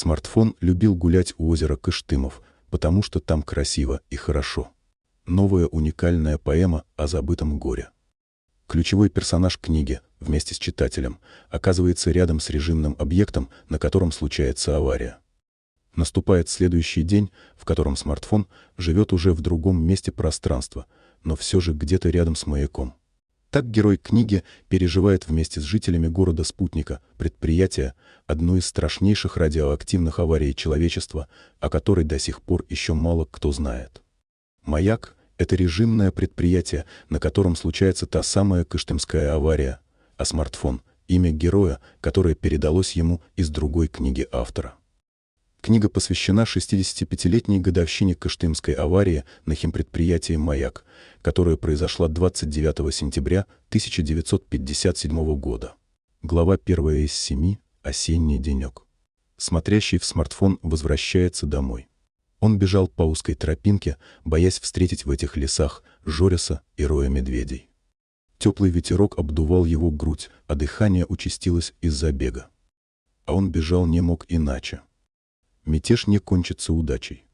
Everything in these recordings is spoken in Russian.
Смартфон любил гулять у озера Кыштымов, потому что там красиво и хорошо. Новая уникальная поэма о забытом горе. Ключевой персонаж книги, вместе с читателем, оказывается рядом с режимным объектом, на котором случается авария. Наступает следующий день, в котором смартфон живет уже в другом месте пространства, но все же где-то рядом с маяком. Так герой книги переживает вместе с жителями города-спутника, предприятия, одну из страшнейших радиоактивных аварий человечества, о которой до сих пор еще мало кто знает. Маяк это режимное предприятие, на котором случается та самая Кыштымская авария, а смартфон — имя героя, которое передалось ему из другой книги автора. Книга посвящена 65-летней годовщине Кыштымской аварии на химпредприятии «Маяк», которая произошла 29 сентября 1957 года. Глава первая из семи «Осенний денек». Смотрящий в смартфон возвращается домой. Он бежал по узкой тропинке, боясь встретить в этих лесах Жориса и роя медведей. Теплый ветерок обдувал его грудь, а дыхание участилось из-за бега. А он бежал не мог иначе. Мятеж не кончится удачей.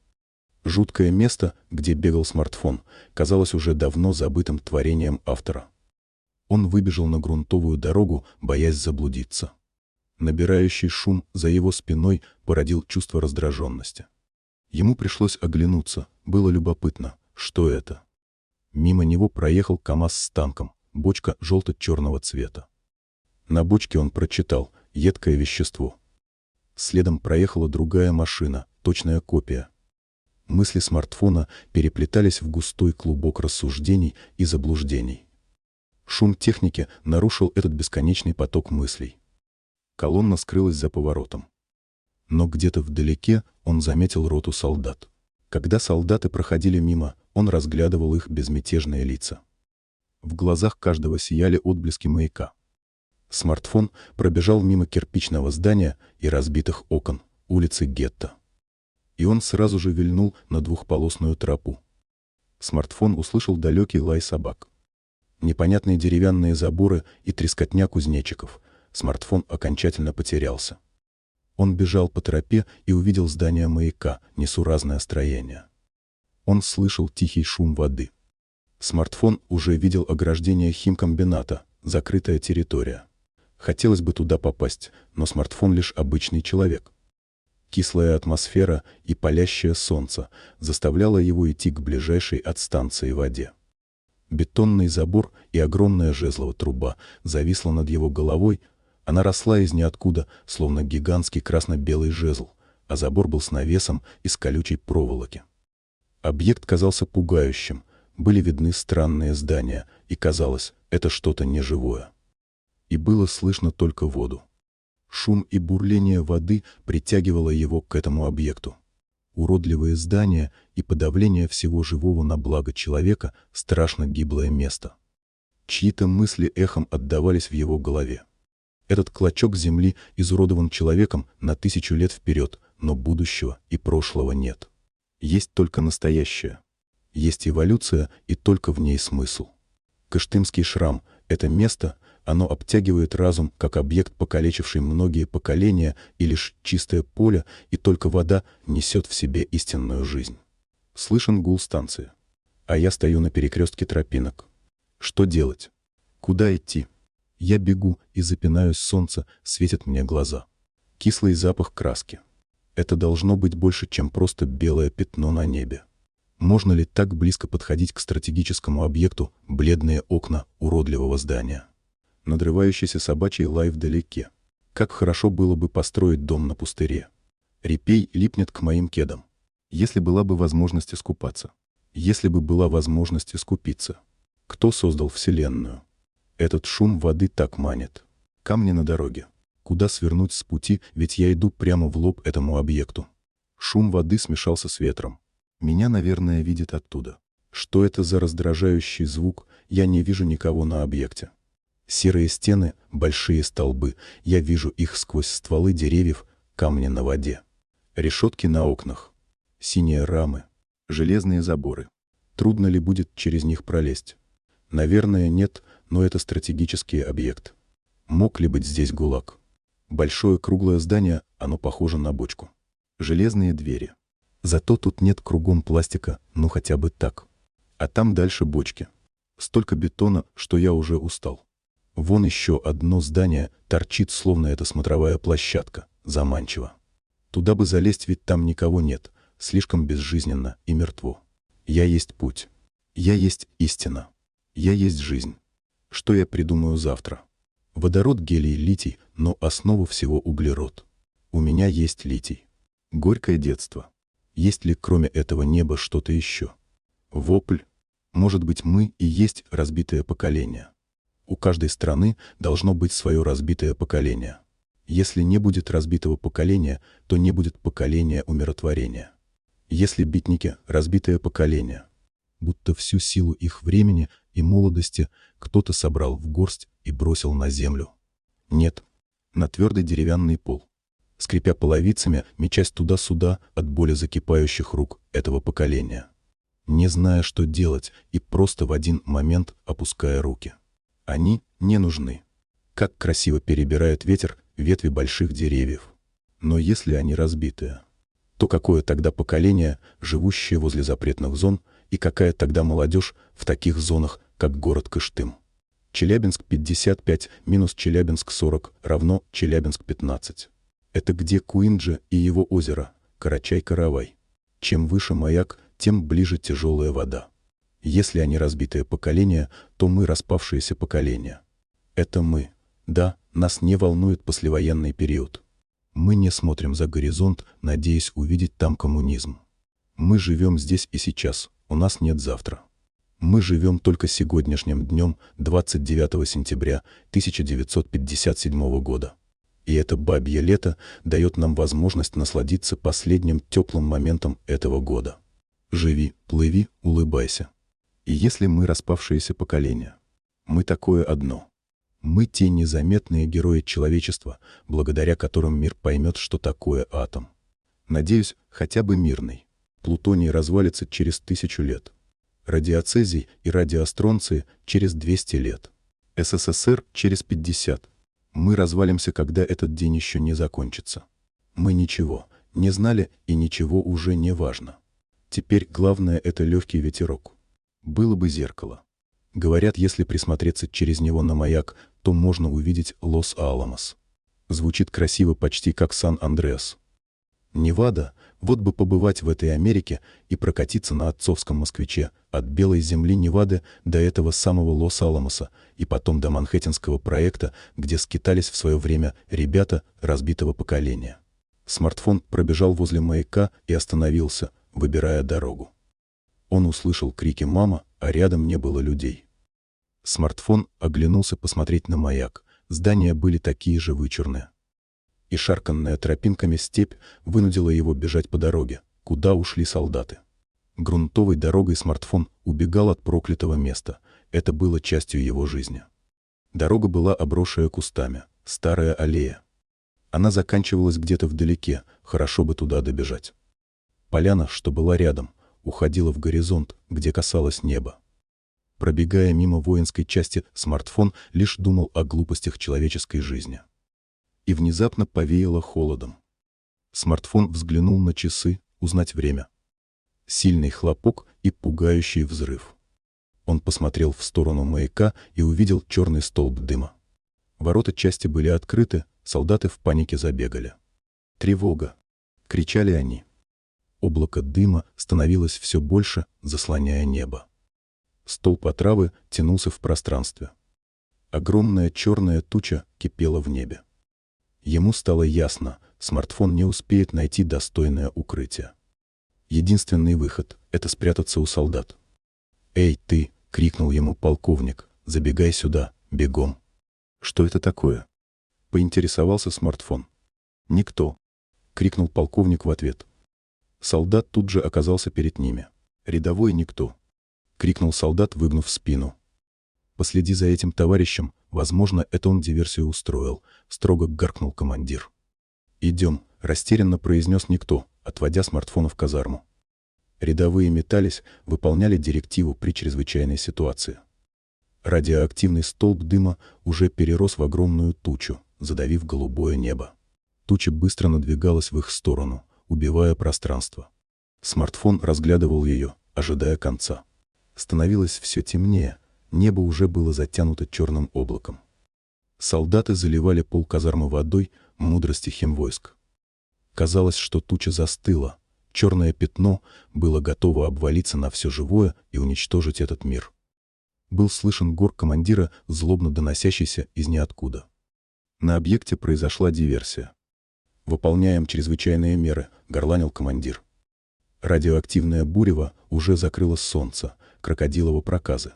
Жуткое место, где бегал смартфон, казалось уже давно забытым творением автора. Он выбежал на грунтовую дорогу, боясь заблудиться. Набирающий шум за его спиной породил чувство раздраженности. Ему пришлось оглянуться, было любопытно, что это. Мимо него проехал КамАЗ с танком, бочка желто-черного цвета. На бочке он прочитал «едкое вещество». Следом проехала другая машина, точная копия. Мысли смартфона переплетались в густой клубок рассуждений и заблуждений. Шум техники нарушил этот бесконечный поток мыслей. Колонна скрылась за поворотом. Но где-то вдалеке он заметил роту солдат. Когда солдаты проходили мимо, он разглядывал их безмятежные лица. В глазах каждого сияли отблески маяка. Смартфон пробежал мимо кирпичного здания и разбитых окон, улицы гетто. И он сразу же вильнул на двухполосную тропу. Смартфон услышал далекий лай собак. Непонятные деревянные заборы и трескотня кузнечиков. Смартфон окончательно потерялся. Он бежал по тропе и увидел здание маяка, несуразное строение. Он слышал тихий шум воды. Смартфон уже видел ограждение химкомбината, закрытая территория. Хотелось бы туда попасть, но смартфон лишь обычный человек. Кислая атмосфера и палящее солнце заставляло его идти к ближайшей от станции воде. Бетонный забор и огромная жезлова труба зависла над его головой, она росла из ниоткуда, словно гигантский красно-белый жезл, а забор был с навесом из колючей проволоки. Объект казался пугающим, были видны странные здания, и казалось, это что-то неживое. И было слышно только воду. Шум и бурление воды притягивало его к этому объекту. Уродливые здания и подавление всего живого на благо человека — страшно гиблое место. Чьи-то мысли эхом отдавались в его голове. Этот клочок земли изуродован человеком на тысячу лет вперед, но будущего и прошлого нет. Есть только настоящее. Есть эволюция, и только в ней смысл. Кыштымский шрам — это место, оно обтягивает разум, как объект, покалечивший многие поколения, и лишь чистое поле, и только вода несет в себе истинную жизнь. Слышен гул станции. А я стою на перекрестке тропинок. Что делать? Куда идти? Я бегу и запинаюсь, солнце светит мне глаза. Кислый запах краски. Это должно быть больше, чем просто белое пятно на небе. Можно ли так близко подходить к стратегическому объекту бледные окна уродливого здания? Надрывающийся собачий лай вдалеке. Как хорошо было бы построить дом на пустыре. Репей липнет к моим кедам. Если была бы возможность искупаться. Если бы была возможность искупиться. Кто создал Вселенную? Этот шум воды так манит. Камни на дороге. Куда свернуть с пути, ведь я иду прямо в лоб этому объекту. Шум воды смешался с ветром. Меня, наверное, видит оттуда. Что это за раздражающий звук, я не вижу никого на объекте. Серые стены, большие столбы, я вижу их сквозь стволы деревьев, камни на воде. Решетки на окнах. Синие рамы. Железные заборы. Трудно ли будет через них пролезть? Наверное, нет, но это стратегический объект. Мог ли быть здесь ГУЛАГ? Большое круглое здание Оно похоже на бочку. Железные двери. Зато тут нет кругом пластика, ну хотя бы так. А там дальше бочки. Столько бетона, что я уже устал. Вон еще одно здание торчит, словно это смотровая площадка. Заманчиво. Туда бы залезть, ведь там никого нет. Слишком безжизненно и мертво. Я есть путь. Я есть истина. Я есть жизнь. Что я придумаю завтра? Водород, гелий, литий, но основа всего углерод. У меня есть литий. Горькое детство. Есть ли кроме этого неба что-то еще? Вопль. Может быть, мы и есть разбитое поколение. У каждой страны должно быть свое разбитое поколение. Если не будет разбитого поколения, то не будет поколения умиротворения. Если битники – разбитое поколение, будто всю силу их времени и молодости кто-то собрал в горсть и бросил на землю. Нет, на твердый деревянный пол. Скрипя половицами, мечась туда-сюда от боли закипающих рук этого поколения. Не зная, что делать, и просто в один момент опуская руки. Они не нужны. Как красиво перебирает ветер ветви больших деревьев. Но если они разбитые, то какое тогда поколение, живущее возле запретных зон, и какая тогда молодежь в таких зонах, как город Кыштым. Челябинск 55 минус Челябинск 40 равно Челябинск 15. Это где Куинджи и его озеро, Карачай-Каравай. Чем выше маяк, тем ближе тяжелая вода. Если они разбитое поколение, то мы распавшееся поколение. Это мы. Да, нас не волнует послевоенный период. Мы не смотрим за горизонт, надеясь увидеть там коммунизм. Мы живем здесь и сейчас, у нас нет завтра. Мы живем только сегодняшним днем 29 сентября 1957 года. И это бабье лето дает нам возможность насладиться последним теплым моментом этого года. Живи, плыви, улыбайся. И если мы распавшееся поколение, мы такое одно. Мы те незаметные герои человечества, благодаря которым мир поймет, что такое атом. Надеюсь, хотя бы мирный. Плутоний развалится через тысячу лет. Радиоцезий и радиоастронции через 200 лет. СССР через 50. Мы развалимся, когда этот день еще не закончится. Мы ничего не знали и ничего уже не важно. Теперь главное — это легкий ветерок. Было бы зеркало. Говорят, если присмотреться через него на маяк, то можно увидеть Лос-Аламос. Звучит красиво почти как Сан-Андреас. Невада вот бы побывать в этой Америке и прокатиться на отцовском москвиче от белой земли Невады до этого самого Лос-Аламоса и потом до Манхэттенского проекта, где скитались в свое время ребята разбитого поколения. Смартфон пробежал возле маяка и остановился, выбирая дорогу. Он услышал крики «мама», а рядом не было людей. Смартфон оглянулся посмотреть на маяк. Здания были такие же вычурные и шарканная тропинками степь вынудила его бежать по дороге, куда ушли солдаты. Грунтовой дорогой смартфон убегал от проклятого места. Это было частью его жизни. Дорога была обросшая кустами, старая аллея. Она заканчивалась где-то вдалеке, хорошо бы туда добежать. Поляна, что была рядом, уходила в горизонт, где касалось неба. Пробегая мимо воинской части, смартфон лишь думал о глупостях человеческой жизни и внезапно повеяло холодом. Смартфон взглянул на часы, узнать время. Сильный хлопок и пугающий взрыв. Он посмотрел в сторону маяка и увидел черный столб дыма. Ворота части были открыты, солдаты в панике забегали. «Тревога!» — кричали они. Облако дыма становилось все больше, заслоняя небо. Столб отравы тянулся в пространстве. Огромная черная туча кипела в небе. Ему стало ясно, смартфон не успеет найти достойное укрытие. Единственный выход — это спрятаться у солдат. «Эй, ты!» — крикнул ему полковник. «Забегай сюда, бегом!» «Что это такое?» — поинтересовался смартфон. «Никто!» — крикнул полковник в ответ. Солдат тут же оказался перед ними. «Рядовой никто!» — крикнул солдат, выгнув спину. «Последи за этим товарищем, возможно, это он диверсию устроил», — строго гаркнул командир. «Идем», — растерянно произнес никто, отводя смартфон в казарму. Рядовые метались, выполняли директиву при чрезвычайной ситуации. Радиоактивный столб дыма уже перерос в огромную тучу, задавив голубое небо. Туча быстро надвигалась в их сторону, убивая пространство. Смартфон разглядывал ее, ожидая конца. Становилось все темнее, небо уже было затянуто черным облаком. Солдаты заливали пол казармы водой мудрости химвойск. Казалось, что туча застыла, черное пятно было готово обвалиться на все живое и уничтожить этот мир. Был слышен гор командира, злобно доносящийся из ниоткуда. На объекте произошла диверсия. «Выполняем чрезвычайные меры», — горланил командир. Радиоактивное бурево уже закрыло солнце, крокодилово проказы.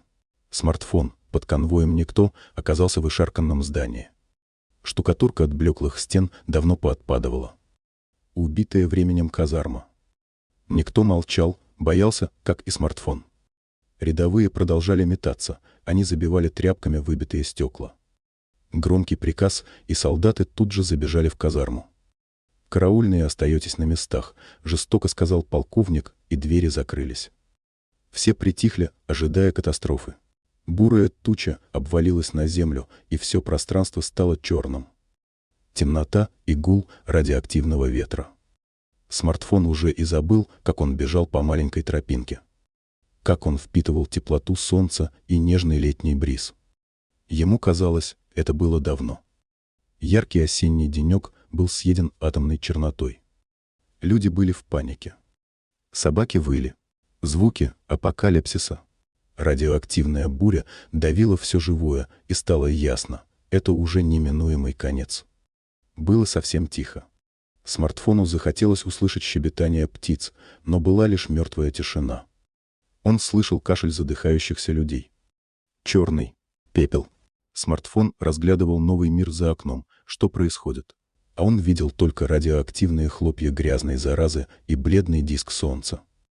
Смартфон, под конвоем никто, оказался в ишарканном здании. Штукатурка от блеклых стен давно поотпадывала. Убитая временем казарма. Никто молчал, боялся, как и смартфон. Рядовые продолжали метаться, они забивали тряпками выбитые стекла. Громкий приказ, и солдаты тут же забежали в казарму. «Караульные остаетесь на местах», — жестоко сказал полковник, и двери закрылись. Все притихли, ожидая катастрофы. Бурая туча обвалилась на землю, и все пространство стало черным. Темнота и гул радиоактивного ветра. Смартфон уже и забыл, как он бежал по маленькой тропинке. Как он впитывал теплоту солнца и нежный летний бриз. Ему казалось, это было давно. Яркий осенний денек был съеден атомной чернотой. Люди были в панике. Собаки выли. Звуки апокалипсиса. Радиоактивная буря давила все живое, и стало ясно — это уже неминуемый конец. Было совсем тихо. Смартфону захотелось услышать щебетание птиц, но была лишь мертвая тишина. Он слышал кашель задыхающихся людей. Черный. Пепел. Смартфон разглядывал новый мир за окном. Что происходит? А он видел только радиоактивные хлопья грязной заразы и бледный диск солнца.